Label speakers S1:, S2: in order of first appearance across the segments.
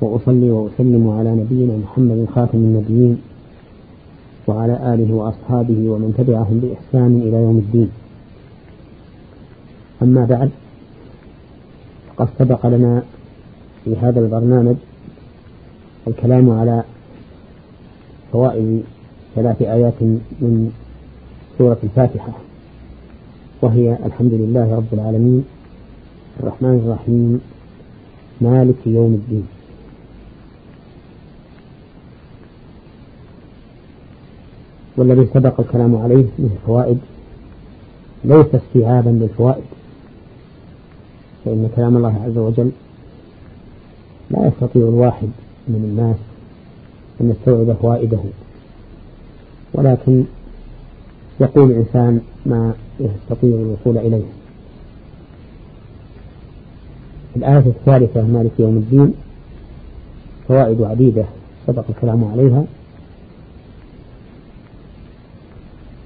S1: وأصلي وأسلم على نبينا محمد خاتم النبيين وعلى آله وأصحابه ومن تبعهم بإحسان إلى يوم الدين. أما بعد فقد سبق لنا في هذا البرنامج الكلام على فوائد ثلاث آيات من سورة الفاتحة وهي الحمد لله رب العالمين الرحمن الرحيم مالك يوم الدين. والذي سبق الكلام عليه من الفوائد ليس استيعابا للفوائد. فإن كلام الله عز وجل لا يستطيع الواحد من الناس أن يستوعب فوائده. ولكن يقول الإنسان ما يستطيع الوصول إليه. الآية الثالثة مالك يوم الدين فوائد عديدة سبق الكلام عليها.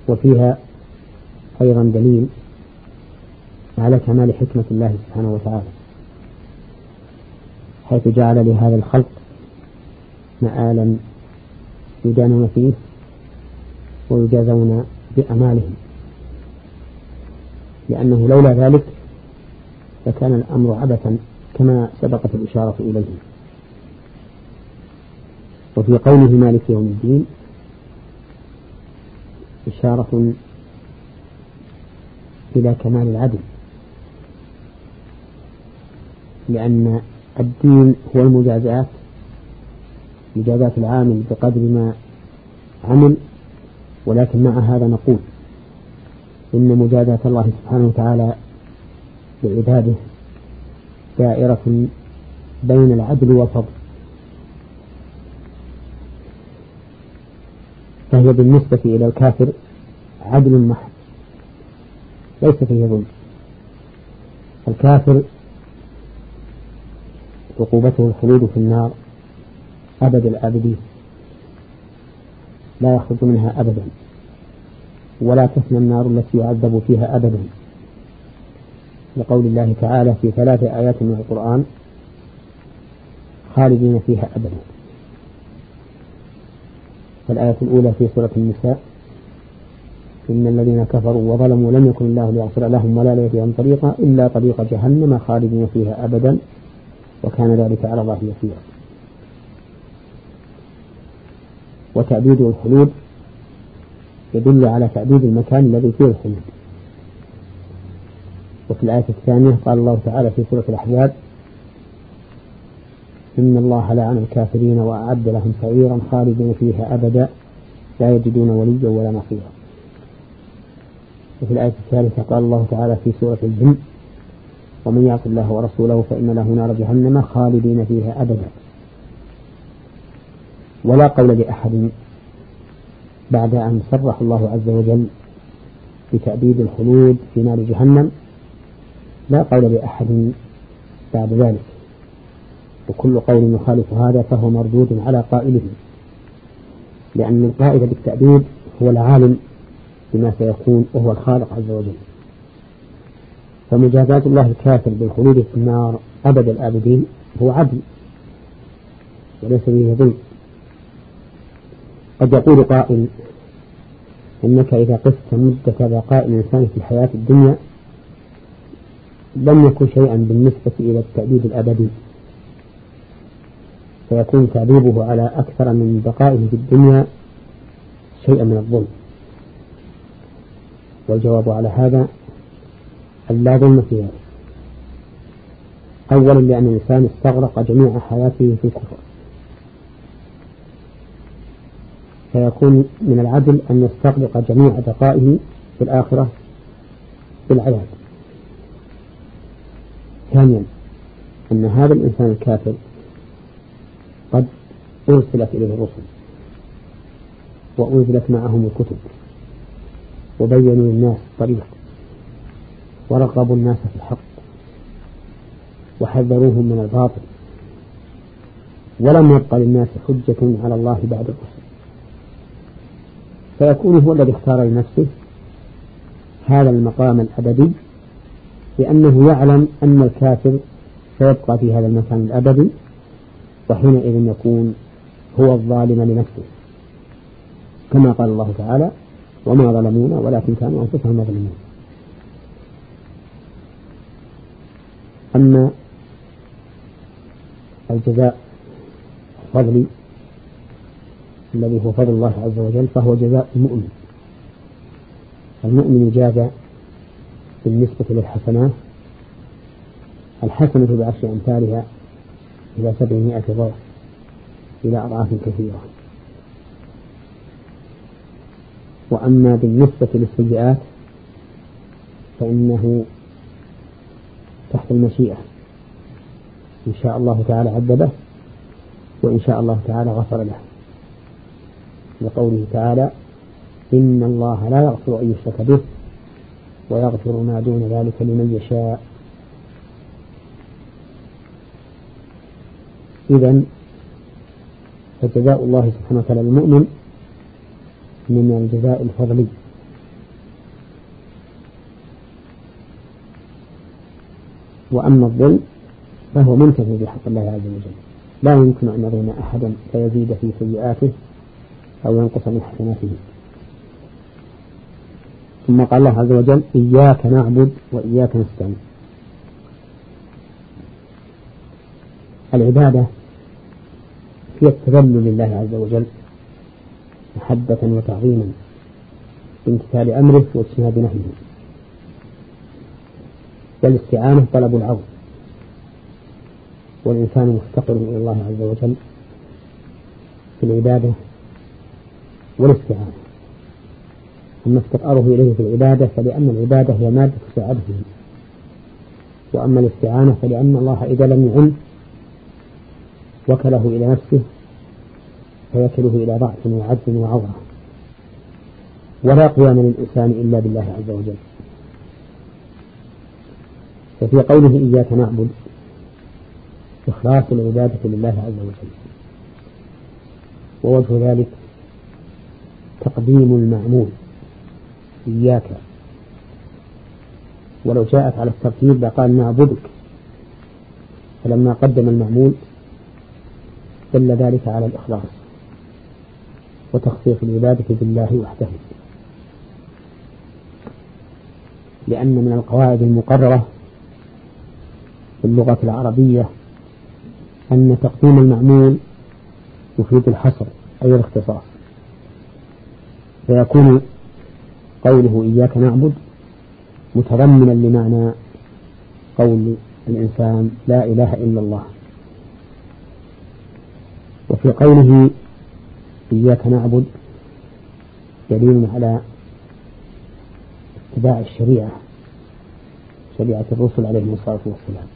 S1: وفيها أيضا دليل على كمال حكمة الله سبحانه وتعالى حيث جعل لهذا الخلق مآلا يدانون فيه ويجازون بأمالهم. لأنه لولا ذلك لكان الأمر عبثا كما سبقت الإشارة إليه. وفي قوله مالك يوم الدين إشارة إلى كمال العدل لأن الدين هو المجازآت مجازآت العامل بقدر ما عمل ولكن مع هذا نقول إن مجازاة الله سبحانه وتعالى لعباده دائرة بين العدل والفضل. فهي بالنسبة إلى الكافر عدل محض ليس فيه ظلم. الكافر عقوبته الخلود في النار أبد الآبدين لا يخرج منها أبدا ولا تفنى النار التي يعذب فيها أبدا. لقول الله تعالى في ثلاث آيات من القرآن خالدين فيها أبدا. الآية الأولى في سورة النساء. إن الذين كفروا وظلموا لم يكن الله ليغفر لهم ولا ليهديهم طريقا إلا طريق جهنم خالدين فيها أبدا وكان ذلك على الله يسيرا. وتعديد الخلود يدل على تعديد المكان الذي فيه الخلود وفي الآية الثانية قال الله تعالى في سورة الأحزاب إن الله لعن الكافرين وأعد لهم سعيرا خالدين فيها أبدا لا يجدون وليا ولا نصيرا. وفي الآية الثالثة قال الله تعالى في سورة الجن ومن يعص الله ورسوله فإن له نار جهنم خالدين فيها أبدا. ولا قول لأحد بعد أن صرح الله عز وجل بتأبيد الخلود في نار جهنم لا قول لأحد بعد ذلك. وكل قول يخالف هذا فهو مردود على قائله. لأن القائل بالتأبيد هو العالم بما سيكون وهو الخالق عز وجل. فمجازاة الله الكافر بالخلود في النار أبد الآبدين هو عدل وليس به ظلم. قد يقول قائل إنك إذا قست مدة بقاء الإنسان في الحياة الدنيا لم يكن شيئا بالنسبة إلى التأديب الأبدي. فيكون تأديبه على أكثر من بقائه في الدنيا شيئا من الظلم. والجواب على هذا أن لا ظلم في ذلك أولا لأن الإنسان استغرق جميع حياته في الكفر. فيكون من العدل أن يستغرق جميع بقائه في الآخرة بالعياذ. ثانيا أن هذا الإنسان الكافر قد أرسلت إليه الرسل وأنزلت معهم الكتب وبينوا للناس الطريق ورغبوا الناس في الحق وحذروهم من الباطل ولم يبق للناس حجة على الله بعد الرسل. فيكون هو الذي اختار لنفسه هذا المقام الأبدي لأنه يعلم أن الكافر سيبقى في هذا المكان الأبدي وحينئذ يكون هو الظالم لنفسه. كما قال الله تعالى وما ظلمونا ولكن كانوا أنفسهم يظلمون. أما الجزاء الفضلي الذي هو فضل الله عز وجل فهو جزاء المؤمن. المؤمن يجازى بالنسبة للحسنات الحسنة بعشر أمثالها إلى سبعمائة ضعف إلى أضعاف كثيرة. وأما بالنسبة للسيئات فإنه تحت المشيئة. إن شاء الله تعالى عذبه وإن شاء الله تعالى غفر له. لقوله تعالى إن الله لا يغفر أن يشرك به ويغفر ما دون ذلك لمن يشاء. إذا فجزاء الله سبحانه وتعالى للمؤمن من الجزاء الفضلي. وأما الظلم فهو منتهي بحق الله عز وجل. لا يمكن أن يظلم أحدا فيزيد في سيئاته أو ينقص من حسناته. ثم قال الله عز وجل إياك نعبد وإياك نستعين. العبادة هي التذلل لله عز وجل محبة وتعظيما بامتثال أمره واجتناب نهيه. والاستعانة طلب العون. والإنسان مفتقر إلى الله عز وجل في العبادة والاستعانة. أما افتقاره إليه في العبادة فلأن العبادة هي مادة سعادته وأما الاستعانة فلأن الله إذا لم يعن وكله إلى نفسه فيكله إلى ضعف وعجز وعورة. ولا قيام للإنسان إلا بالله عز وجل. ففي قوله إياك نعبد إخلاص العبادة لله عز وجل. ووجه ذلك تقديم المعمول. إياك. ولو جاءت على الترتيب لقال نعبدك. فلما قدم المعمول دل ذلك على الإخلاص وتخصيص العبادة بالله وحده. لأن من القواعد المقررة في اللغة العربية أن تقديم المعمول يفيد الحصر أي الاختصاص. فيكون قوله إياك نعبد متضمنا لمعنى قول الإنسان لا إله إلا الله. وفي قوله إياك نعبد دليل على اتباع الشريعة شريعة الرسل عليهم الصلاة والسلام.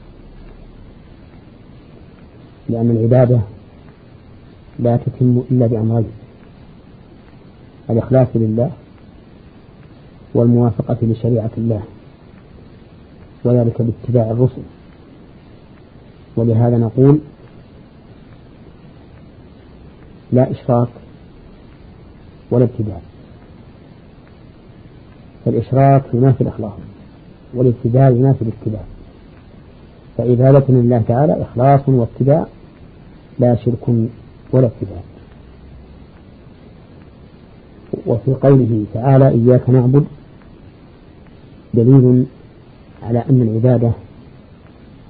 S1: لأن العبادة لا تتم إلا بأمرين الإخلاص لله والموافقة لشريعة الله وذلك باتباع الرسل. ولهذا نقول لا إشراك ولا ابتداع. فالإشراك ينافي الإخلاص والابتداع ينافي الاتباع فعبادة لله تعالى إخلاص واتباع لا شرك ولا ابتداع. وفي قوله تعالى إياك نعبد دليل على أن العبادة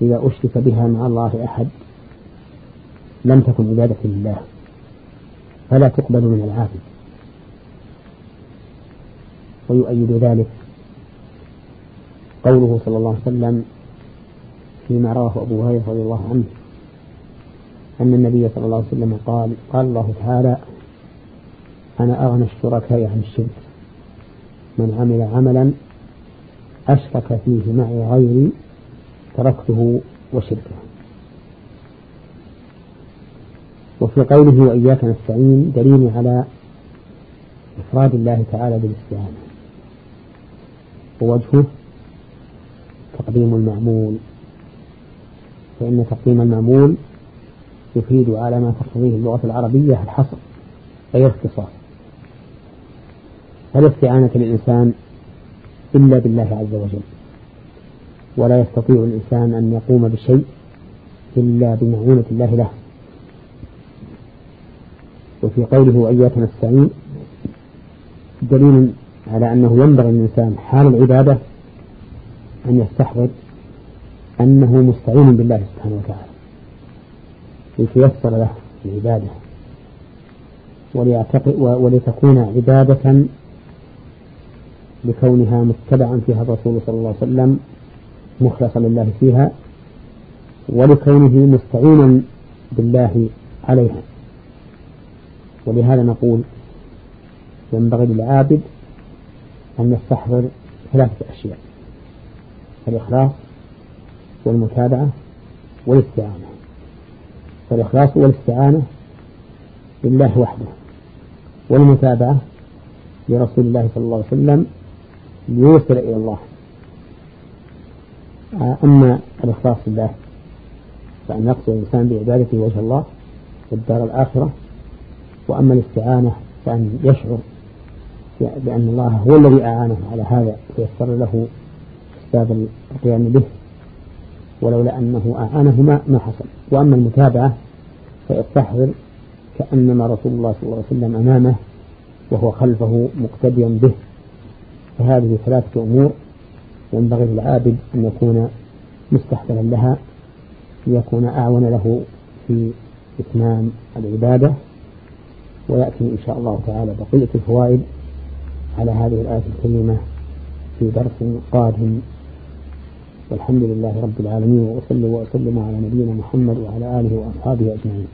S1: إذا أشرك بها مع الله أحد لم تكن عبادة لله. فلا تقبل من العابد ويؤيد ذلك قوله صلى الله عليه وسلم فيما رواه أبو هريرة رضي الله عنه أن النبي صلى الله عليه وسلم قال قال الله تعالى أنا أغنى الشركاء عن الشرك. من عمل عملا أشرك فيه معي غيري تركته وشركه. وفي قوله وإياك نستعين دليل على إفراد الله تعالى بالاستعانة. ووجهه تقديم المعمول. فإن تقديم المعمول يفيد على ما تقتضيه اللغة العربية الحصر أي الاختصاص فلا استعانة للإنسان إلا بالله عز وجل. ولا يستطيع الإنسان أن يقوم بشيء إلا بمعونة الله له. في قوله وإياك نستعين دليل على أنه ينبغي للإنسان حال العبادة أن يستحضر أنه مستعين بالله سبحانه وتعالى ليتيسر له العبادة ولتكون عبادة لكونها متبعا فيها الرسول صلى الله عليه وسلم مخلصا لله فيها ولكونه مستعينا بالله عليها. ولهذا نقول ينبغي للعابد أن يستحضر ثلاثة أشياء الإخلاص والمتابعة والاستعانة. فالإخلاص والاستعانة لله وحده والمتابعة لرسول الله صلى الله عليه وسلم ليوصل إلى الله. أما الإخلاص لله فأن يقصد الإنسان بعبادته وجه الله والدار الآخرة وأما الاستعانة فأن يشعر بأن الله هو الذي أعانه على هذا ويسر له أسباب القيام به ولولا أنه أعانه ما, ما حصل. وأما المتابعة فيستحضر كأنما رسول الله صلى الله عليه وسلم أمامه وهو خلفه مقتديا به. فهذه ثلاثة أمور ينبغي للعابد أن يكون مستحضرا لها ليكون أعون له في إتمام العبادة ويأتي إن شاء الله تعالى بقية الفوائد على هذه الآية الكريمة في درس قادم. والحمد لله رب العالمين وأصلي وأسلم على نبينا محمد وعلى آله وأصحابه أجمعين.